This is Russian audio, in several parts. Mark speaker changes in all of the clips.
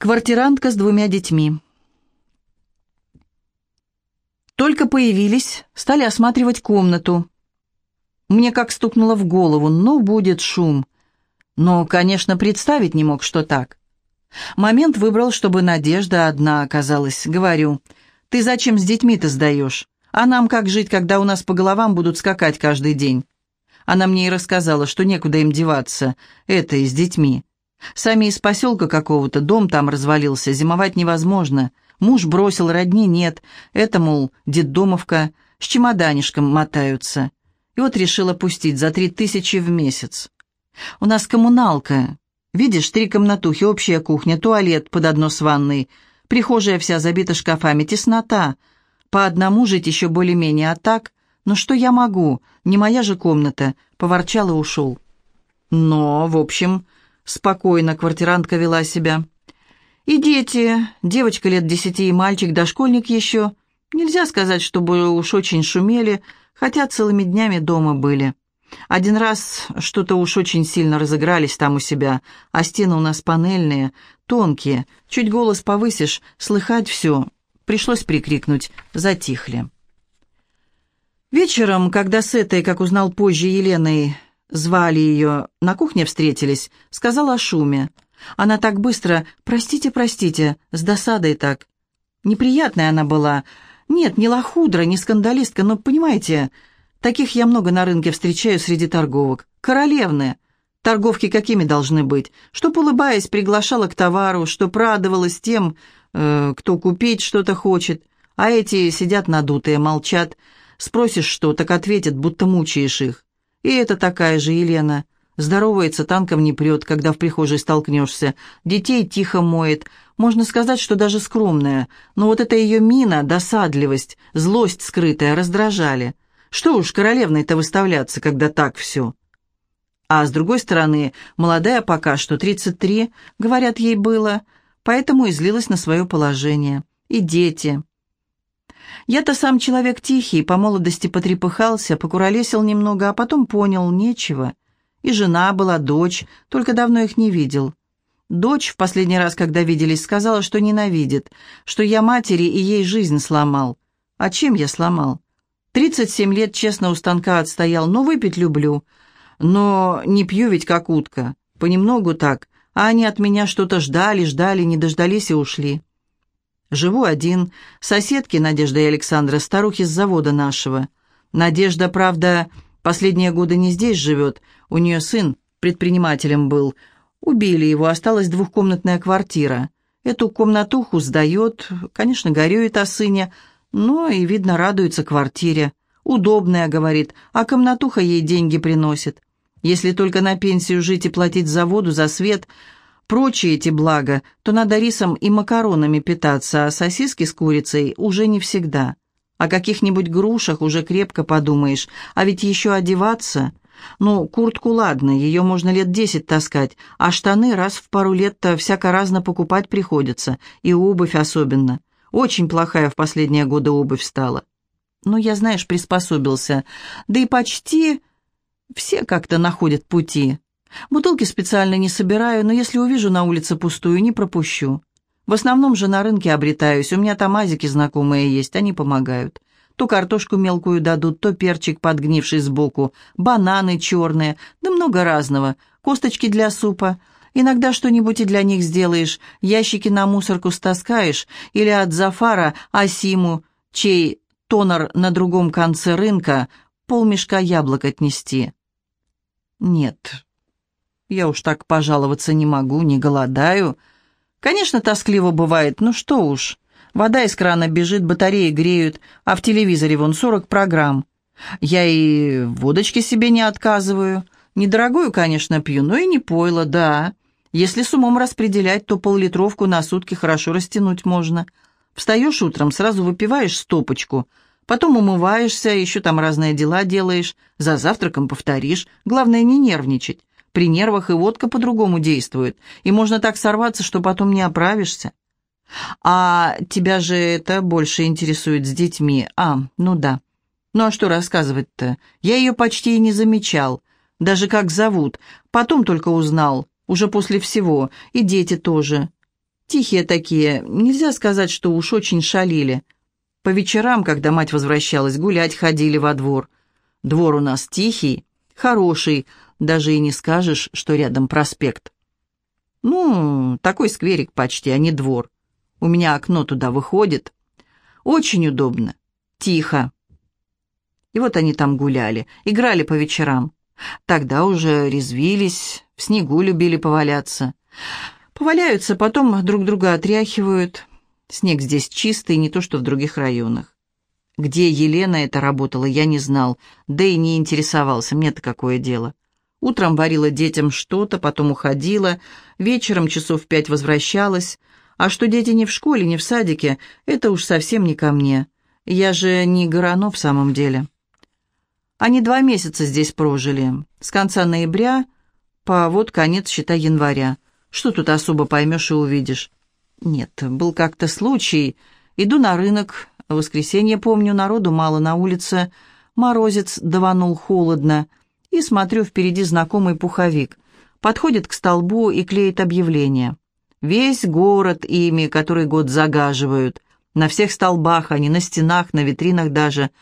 Speaker 1: Квартирантка с двумя детьми. Только появились, стали осматривать комнату. Мне как стукнуло в голову, ну, будет шум. Но, конечно, представить не мог, что так. Момент выбрал, чтобы Надежда одна оказалась. Говорю, ты зачем с детьми-то сдаешь? А нам как жить, когда у нас по головам будут скакать каждый день? Она мне и рассказала, что некуда им деваться, это и с детьми. Сами из поселка какого-то, дом там развалился, зимовать невозможно. Муж бросил, родни нет. Это, мол, детдомовка, с чемоданишком мотаются. И вот решила пустить за три тысячи в месяц. У нас коммуналка. Видишь, три комнатухи, общая кухня, туалет под одно с ванной. Прихожая вся забита шкафами, теснота. По одному жить еще более-менее, а так... Ну что я могу? Не моя же комната. Поворчал и ушел. Но, в общем, Спокойно квартирантка вела себя. И дети, девочка лет десяти и мальчик, дошкольник еще. Нельзя сказать, чтобы уж очень шумели, хотя целыми днями дома были. Один раз что-то уж очень сильно разыгрались там у себя, а стены у нас панельные, тонкие, чуть голос повысишь, слыхать все. Пришлось прикрикнуть, затихли. Вечером, когда с этой, как узнал позже Еленой, звали ее, на кухне встретились, сказала о шуме. Она так быстро «простите, простите», с досадой так. Неприятная она была. Нет, не лохудра, не скандалистка, но, понимаете, таких я много на рынке встречаю среди торговок. Королевны. Торговки какими должны быть? Чтоб, улыбаясь, приглашала к товару, чтоб радовалась тем, э, кто купить что-то хочет. А эти сидят надутые, молчат. Спросишь что, так ответят, будто мучаешь их. И это такая же Елена. Здоровается, танком не прет, когда в прихожей столкнешься. Детей тихо моет. Можно сказать, что даже скромная. Но вот эта ее мина, досадливость, злость скрытая раздражали. Что уж королевной-то выставляться, когда так все. А с другой стороны, молодая пока что, 33, говорят, ей было, поэтому и злилась на свое положение. И дети. Я-то сам человек тихий, по молодости потрепыхался, покуролесил немного, а потом понял, нечего. И жена была, дочь, только давно их не видел. Дочь в последний раз, когда виделись, сказала, что ненавидит, что я матери и ей жизнь сломал. А чем я сломал? Тридцать семь лет честно у станка отстоял, но выпить люблю. Но не пью ведь как утка, понемногу так, а они от меня что-то ждали, ждали, не дождались и ушли. Живу один. Соседки Надежда и Александра, старухи с завода нашего. Надежда, правда, последние годы не здесь живет. У нее сын предпринимателем был. Убили его, осталась двухкомнатная квартира. Эту комнатуху сдает, конечно, горюет о сыне, но и, видно, радуется квартире. Удобная, говорит, а комнатуха ей деньги приносит. Если только на пенсию жить и платить за воду, за свет – прочие эти блага, то надо рисом и макаронами питаться, а сосиски с курицей уже не всегда. О каких-нибудь грушах уже крепко подумаешь, а ведь еще одеваться... Ну, куртку ладно, ее можно лет десять таскать, а штаны раз в пару лет-то всяко разно покупать приходится, и обувь особенно. Очень плохая в последние годы обувь стала. Ну, я, знаешь, приспособился. Да и почти все как-то находят пути. Бутылки специально не собираю, но если увижу на улице пустую, не пропущу. В основном же на рынке обретаюсь, у меня там азики знакомые есть, они помогают. То картошку мелкую дадут, то перчик подгнивший сбоку, бананы черные, да много разного, косточки для супа. Иногда что-нибудь и для них сделаешь, ящики на мусорку стаскаешь, или от Зафара Асиму, чей тонор на другом конце рынка, полмешка яблок отнести. Нет, я уж так пожаловаться не могу, не голодаю. Конечно, тоскливо бывает, ну что уж. Вода из крана бежит, батареи греют, а в телевизоре вон 40 программ. Я и водочки себе не отказываю. Недорогую, конечно, пью, но и не пойло, да. Если с умом распределять, то поллитровку на сутки хорошо растянуть можно. Встаешь утром, сразу выпиваешь стопочку, потом умываешься, еще там разные дела делаешь, за завтраком повторишь. Главное, не нервничать. При нервах и водка по-другому действует, и можно так сорваться, что потом не оправишься. А тебя же это больше интересует с детьми. А, ну да. Ну а что рассказывать-то? Я ее почти и не замечал. Даже как зовут. Потом только узнал. Уже после всего. И дети тоже. Тихие такие, нельзя сказать, что уж очень шалили. По вечерам, когда мать возвращалась, гулять ходили во двор. Двор у нас тихий, хороший, даже и не скажешь, что рядом проспект. Ну, такой скверик почти, а не двор. У меня окно туда выходит. Очень удобно, тихо. И вот они там гуляли, играли по вечерам. Тогда уже резвились, в снегу любили поваляться. Поваляются, потом друг друга отряхивают. Снег здесь чистый, не то что в других районах. Где Елена это работала, я не знал, да и не интересовался, мне-то какое дело. Утром варила детям что-то, потом уходила, вечером часов в пять возвращалась. А что дети не в школе, не в садике, это уж совсем не ко мне. Я же не Горанов в самом деле. Они два месяца здесь прожили, с конца ноября по вот конец, считай, января. Что тут особо поймешь и увидишь? Нет, был как-то случай. Иду на рынок, в воскресенье, помню, народу мало на улице, морозец даванул холодно, и смотрю, впереди знакомый пуховик. Подходит к столбу и клеит объявление. Весь город ими, который год загаживают. На всех столбах они, на стенах, на витринах даже –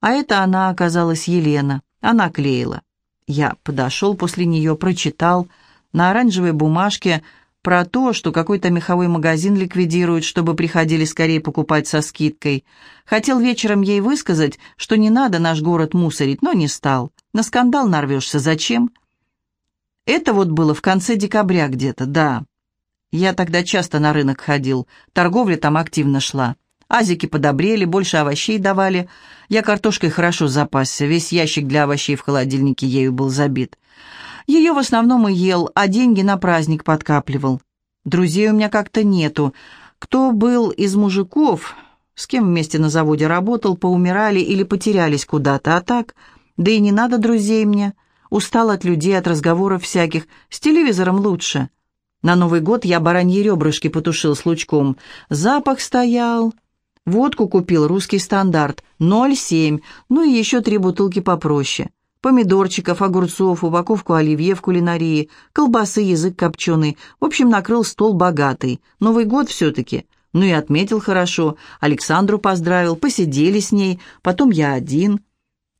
Speaker 1: а это она оказалась Елена. Она клеила. Я подошел после нее, прочитал на оранжевой бумажке про то, что какой-то меховой магазин ликвидируют, чтобы приходили скорее покупать со скидкой. Хотел вечером ей высказать, что не надо наш город мусорить, но не стал. На скандал нарвешься, зачем? Это вот было в конце декабря где-то, да. Я тогда часто на рынок ходил, торговля там активно шла. Азики подобрели, больше овощей давали. Я картошкой хорошо запасся, весь ящик для овощей в холодильнике ею был забит. Ее в основном и ел, а деньги на праздник подкапливал. Друзей у меня как-то нету. Кто был из мужиков, с кем вместе на заводе работал, поумирали или потерялись куда-то, а так... Да и не надо друзей мне. Устал от людей, от разговоров всяких. С телевизором лучше. На Новый год я бараньи ребрышки потушил с лучком. Запах стоял. Водку купил, русский стандарт, 0,7, ну и еще три бутылки попроще. Помидорчиков, огурцов, упаковку оливье в кулинарии, колбасы, язык копченый. В общем, накрыл стол богатый. Новый год все-таки. Ну и отметил хорошо. Александру поздравил, посидели с ней, потом я один.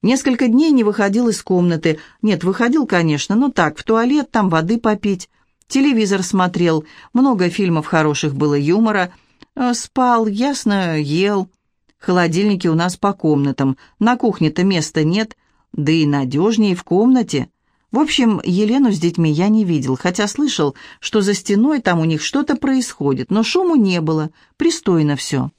Speaker 1: Несколько дней не выходил из комнаты. Нет, выходил, конечно, но так, в туалет, там воды попить. Телевизор смотрел, много фильмов хороших было юмора – Э, «Спал, ясно, ел. Холодильники у нас по комнатам. На кухне-то места нет, да и надежнее в комнате. В общем, Елену с детьми я не видел, хотя слышал, что за стеной там у них что-то происходит, но шуму не было, пристойно все.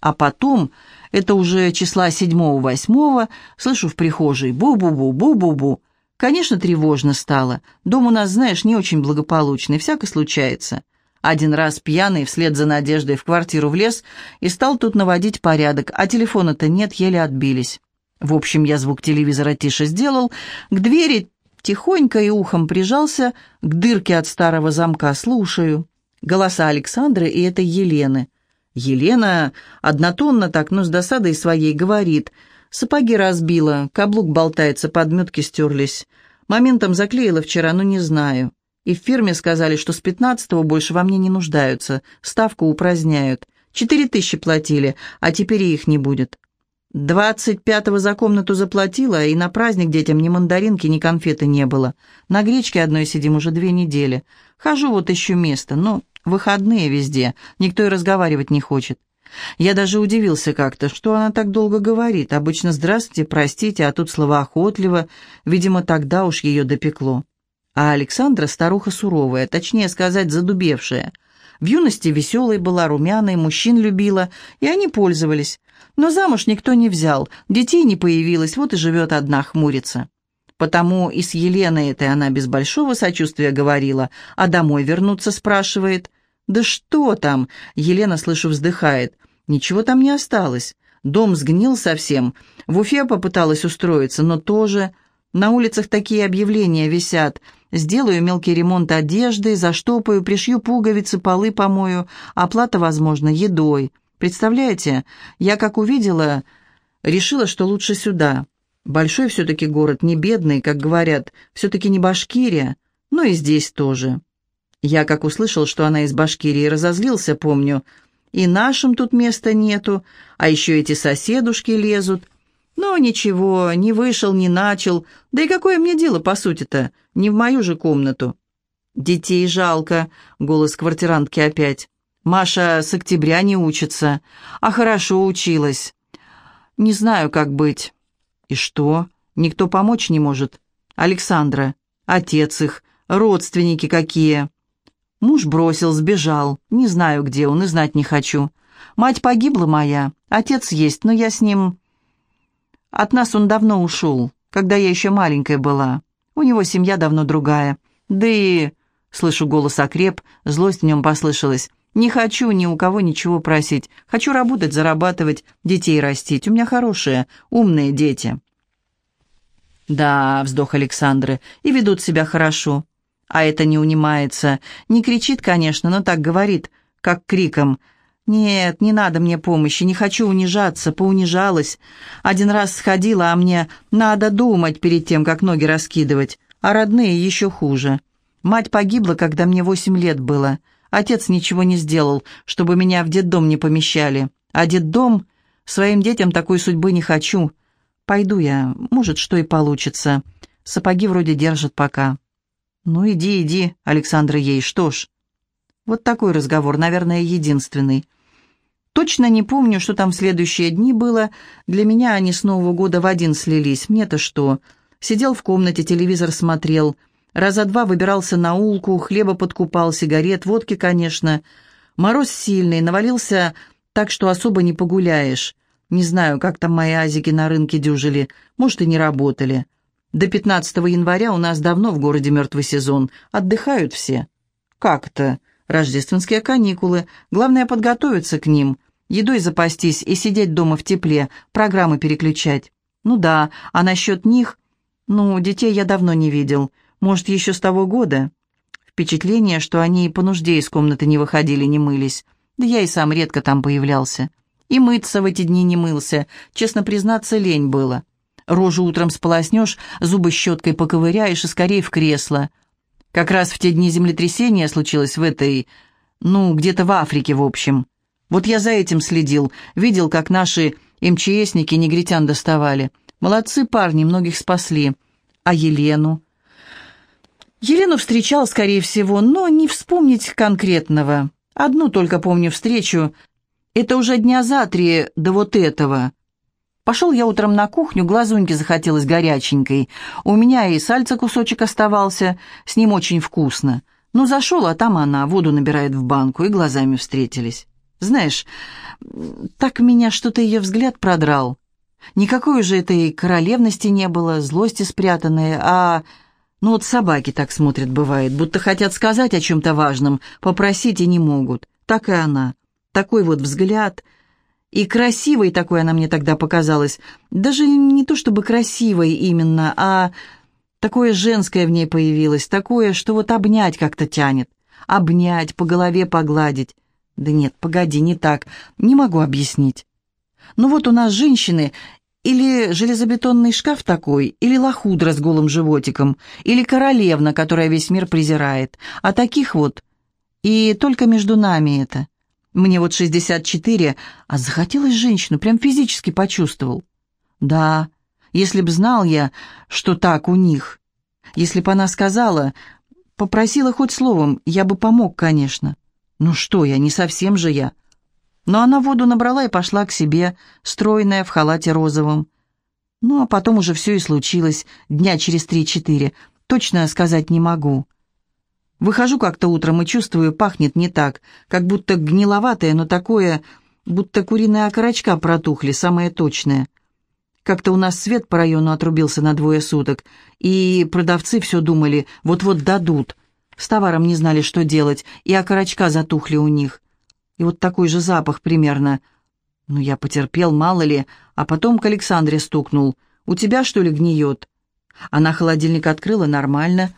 Speaker 1: А потом, это уже числа седьмого-восьмого, слышу в прихожей «бу-бу-бу, бу-бу-бу». Конечно, тревожно стало. Дом у нас, знаешь, не очень благополучный, всяко случается. Один раз пьяный вслед за Надеждой в квартиру влез и стал тут наводить порядок, а телефона-то нет, еле отбились. В общем, я звук телевизора тише сделал, к двери тихонько и ухом прижался, к дырке от старого замка слушаю. Голоса Александры и этой Елены. Елена однотонно так, но с досадой своей говорит. Сапоги разбила, каблук болтается, подметки стерлись. Моментом заклеила вчера, но не знаю. И в фирме сказали, что с пятнадцатого больше во мне не нуждаются, ставку упраздняют. Четыре тысячи платили, а теперь их не будет. Двадцать пятого за комнату заплатила, и на праздник детям ни мандаринки, ни конфеты не было. На гречке одной сидим уже две недели. Хожу вот ищу место, но выходные везде, никто и разговаривать не хочет. Я даже удивился как-то, что она так долго говорит. Обычно «здравствуйте», «простите», а тут слова охотливо. Видимо, тогда уж ее допекло а Александра старуха суровая, точнее сказать, задубевшая. В юности веселой была, румяной, мужчин любила, и они пользовались. Но замуж никто не взял, детей не появилось, вот и живет одна хмурится. Потому и с Еленой этой она без большого сочувствия говорила, а домой вернуться спрашивает. «Да что там?» — Елена, слышу, вздыхает. «Ничего там не осталось. Дом сгнил совсем. В Уфе попыталась устроиться, но тоже...» На улицах такие объявления висят. Сделаю мелкий ремонт одежды, заштопаю, пришью пуговицы, полы помою. Оплата, возможно, едой. Представляете, я как увидела, решила, что лучше сюда. Большой все-таки город, не бедный, как говорят, все-таки не Башкирия, но и здесь тоже. Я, как услышал, что она из Башкирии, разозлился, помню. И нашим тут места нету, а еще эти соседушки лезут. Но ничего, не вышел, не начал. Да и какое мне дело, по сути-то? Не в мою же комнату. «Детей жалко», — голос квартирантки опять. «Маша с октября не учится, а хорошо училась. Не знаю, как быть». «И что? Никто помочь не может?» «Александра, отец их, родственники какие?» Муж бросил, сбежал. Не знаю, где он, и знать не хочу. Мать погибла моя, отец есть, но я с ним... От нас он давно ушел, когда я еще маленькая была. У него семья давно другая. Да и Слышу голос окреп, злость в нем послышалась. «Не хочу ни у кого ничего просить. Хочу работать, зарабатывать, детей растить. У меня хорошие, умные дети». «Да», — вздох Александры, — «и ведут себя хорошо». А это не унимается. Не кричит, конечно, но так говорит, как криком. «Нет, не надо мне помощи, не хочу унижаться, поунижалась. Один раз сходила, а мне надо думать перед тем, как ноги раскидывать. А родные еще хуже. Мать погибла, когда мне восемь лет было. Отец ничего не сделал, чтобы меня в детдом не помещали. А детдом... Своим детям такой судьбы не хочу. Пойду я, может, что и получится. Сапоги вроде держат пока. Ну, иди, иди, Александра ей, что ж. Вот такой разговор, наверное, единственный. Точно не помню, что там в следующие дни было. Для меня они с Нового года в один слились. Мне-то что? Сидел в комнате, телевизор смотрел. Раза два выбирался на улку, хлеба подкупал, сигарет, водки, конечно. Мороз сильный, навалился так, что особо не погуляешь. Не знаю, как там мои азики на рынке дюжили, может, и не работали. До 15 января у нас давно в городе мертвый сезон, отдыхают все. Как-то? Рождественские каникулы, главное подготовиться к ним, едой запастись и сидеть дома в тепле, программы переключать. Ну да, а насчет них... Ну, детей я давно не видел. Может, еще с того года? Впечатление, что они и по нужде из комнаты не выходили, не мылись. Да я и сам редко там появлялся. И мыться в эти дни не мылся. Честно признаться, лень было. Рожу утром сполоснешь, зубы щеткой поковыряешь и скорее в кресло. Как раз в те дни землетрясения случилось в этой... Ну, где-то в Африке, в общем. Вот я за этим следил. Видел, как наши МЧСники негритян доставали. Молодцы парни, многих спасли. А Елену? Елену встречал, скорее всего, но не вспомнить конкретного. Одну только помню встречу. Это уже дня за три до вот этого. Пошел я утром на кухню, глазуньки захотелось горяченькой. У меня и сальца кусочек оставался, с ним очень вкусно. Ну, зашел, а там она воду набирает в банку, и глазами встретились. Знаешь, так меня что-то ее взгляд продрал. Никакой уже этой королевности не было, злости спрятанной, а... Ну вот собаки так смотрят, бывает, будто хотят сказать о чем-то важном, попросить и не могут. Так и она. Такой вот взгляд. И красивой такой она мне тогда показалась. Даже не то чтобы красивой именно, а такое женское в ней появилось, такое, что вот обнять как-то тянет. Обнять, по голове погладить. Да нет, погоди, не так. Не могу объяснить. Ну вот у нас женщины, или железобетонный шкаф такой, или лохудра с голым животиком, или королевна, которая весь мир презирает. А таких вот. И только между нами это. Мне вот 64, а захотелось женщину, прям физически почувствовал. Да, если б знал я, что так у них. Если б она сказала, попросила хоть словом, я бы помог, конечно. Ну что я, не совсем же я. Но она воду набрала и пошла к себе, стройная, в халате розовом. Ну, а потом уже все и случилось, дня через три-четыре. Точно сказать не могу. Выхожу как-то утром и чувствую, пахнет не так, как будто гниловатое, но такое, будто куриные окорочка протухли, самое точное. Как-то у нас свет по району отрубился на двое суток, и продавцы все думали, вот-вот дадут. С товаром не знали, что делать, и окорочка затухли у них. И вот такой же запах примерно. Ну, я потерпел, мало ли, а потом к Александре стукнул. «У тебя, что ли, гниет?» Она холодильник открыла нормально.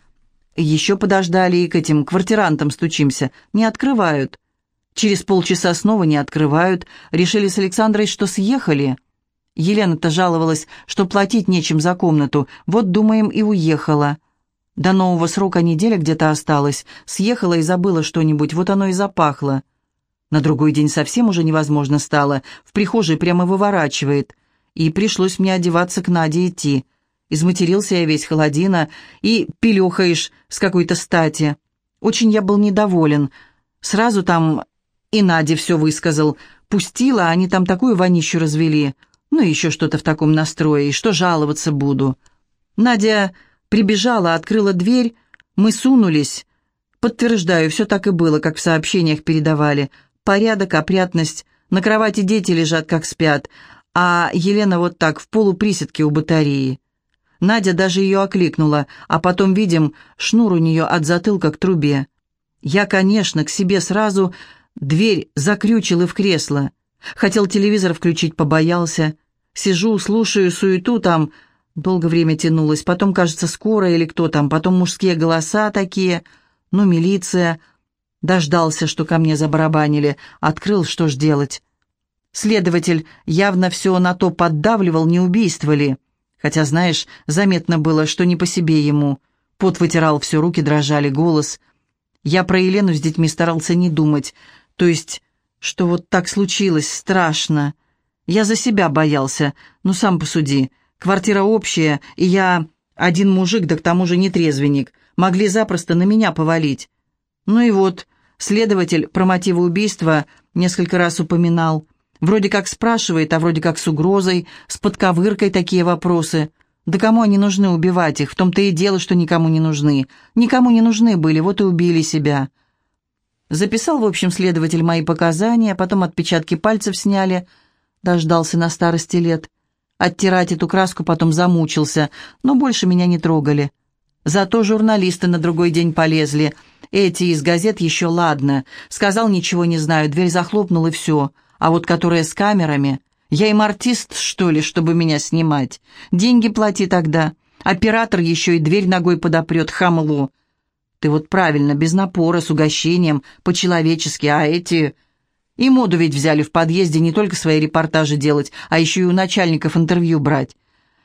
Speaker 1: Еще подождали и к этим квартирантам стучимся. Не открывают. Через полчаса снова не открывают. Решили с Александрой, что съехали. Елена-то жаловалась, что платить нечем за комнату. Вот, думаем, и уехала. До нового срока неделя где-то осталась. Съехала и забыла что-нибудь, вот оно и запахло. На другой день совсем уже невозможно стало. В прихожей прямо выворачивает. И пришлось мне одеваться к Наде идти. Изматерился я весь холодина и пилехаешь с какой-то стати. Очень я был недоволен. Сразу там и Наде все высказал. Пустила, они там такую вонищу развели. Ну, еще что-то в таком настрое, и что жаловаться буду. Надя Прибежала, открыла дверь, мы сунулись. Подтверждаю, все так и было, как в сообщениях передавали. Порядок, опрятность, на кровати дети лежат, как спят, а Елена вот так, в полуприседке у батареи. Надя даже ее окликнула, а потом, видим, шнур у нее от затылка к трубе. Я, конечно, к себе сразу дверь закрючил и в кресло. Хотел телевизор включить, побоялся. Сижу, слушаю суету там, Долго время тянулось, потом, кажется, скоро или кто там, потом мужские голоса такие, ну, милиция. Дождался, что ко мне забарабанили, открыл, что ж делать. Следователь явно все на то поддавливал, не убийство ли. Хотя, знаешь, заметно было, что не по себе ему. Пот вытирал, все руки дрожали, голос. Я про Елену с детьми старался не думать. То есть, что вот так случилось, страшно. Я за себя боялся, ну сам посуди. Квартира общая, и я один мужик, да к тому же нетрезвенник. Могли запросто на меня повалить. Ну и вот, следователь про мотивы убийства несколько раз упоминал. Вроде как спрашивает, а вроде как с угрозой, с подковыркой такие вопросы. Да кому они нужны убивать их? В том-то и дело, что никому не нужны. Никому не нужны были, вот и убили себя. Записал, в общем, следователь мои показания, потом отпечатки пальцев сняли. Дождался на старости лет. Оттирать эту краску потом замучился, но больше меня не трогали. Зато журналисты на другой день полезли. Эти из газет еще ладно. Сказал, ничего не знаю, дверь захлопнул и все. А вот которые с камерами... Я им артист, что ли, чтобы меня снимать? Деньги плати тогда. Оператор еще и дверь ногой подопрет, хамлу. Ты вот правильно, без напора, с угощением, по-человечески, а эти... И моду ведь взяли в подъезде не только свои репортажи делать, а еще и у начальников интервью брать.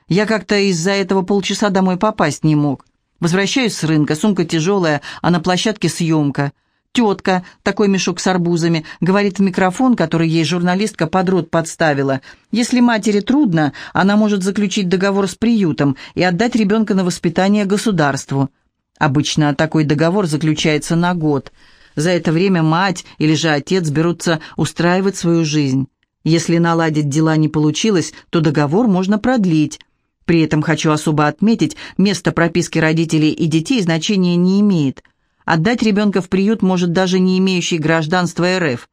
Speaker 1: Я как-то из-за этого полчаса домой попасть не мог. Возвращаюсь с рынка, сумка тяжелая, а на площадке съемка. Тетка, такой мешок с арбузами, говорит в микрофон, который ей журналистка под рот подставила. Если матери трудно, она может заключить договор с приютом и отдать ребенка на воспитание государству. Обычно такой договор заключается на год – за это время мать или же отец берутся устраивать свою жизнь. Если наладить дела не получилось, то договор можно продлить. При этом хочу особо отметить, место прописки родителей и детей значения не имеет. Отдать ребенка в приют может даже не имеющий гражданства РФ –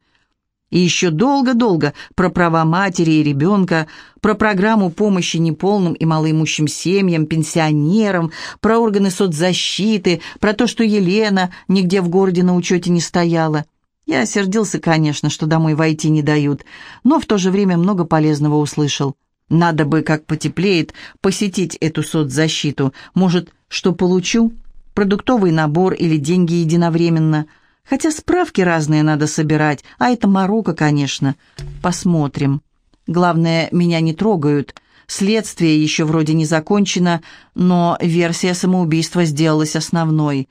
Speaker 1: и еще долго-долго про права матери и ребенка, про программу помощи неполным и малоимущим семьям, пенсионерам, про органы соцзащиты, про то, что Елена нигде в городе на учете не стояла. Я сердился, конечно, что домой войти не дают, но в то же время много полезного услышал. Надо бы, как потеплеет, посетить эту соцзащиту. Может, что получу? Продуктовый набор или деньги единовременно – Хотя справки разные надо собирать, а это Марокко, конечно. Посмотрим. Главное, меня не трогают. Следствие еще вроде не закончено, но версия самоубийства сделалась основной.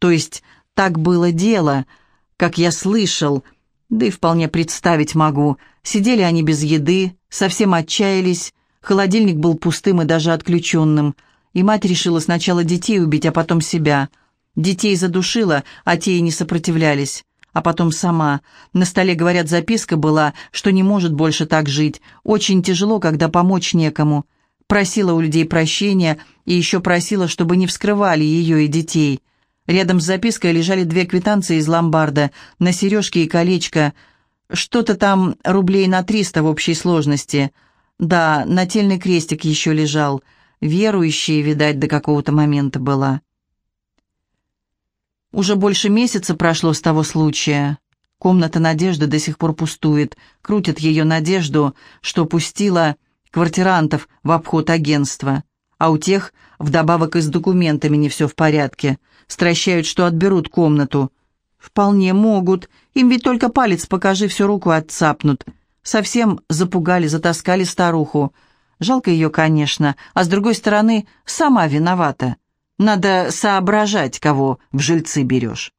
Speaker 1: То есть так было дело, как я слышал, да и вполне представить могу. Сидели они без еды, совсем отчаялись, холодильник был пустым и даже отключенным, и мать решила сначала детей убить, а потом себя – Детей задушила, а те и не сопротивлялись. А потом сама. На столе, говорят, записка была, что не может больше так жить. Очень тяжело, когда помочь некому. Просила у людей прощения и еще просила, чтобы не вскрывали ее и детей. Рядом с запиской лежали две квитанции из ломбарда на сережки и колечко. Что-то там рублей на триста в общей сложности. Да, нательный крестик еще лежал. Верующие, видать, до какого-то момента была. Уже больше месяца прошло с того случая. Комната Надежды до сих пор пустует. Крутят ее Надежду, что пустила квартирантов в обход агентства. А у тех вдобавок и с документами не все в порядке. Стращают, что отберут комнату. Вполне могут. Им ведь только палец покажи, всю руку отцапнут. Совсем запугали, затаскали старуху. Жалко ее, конечно, а с другой стороны, сама виновата. Надо соображать, кого в жильцы берешь.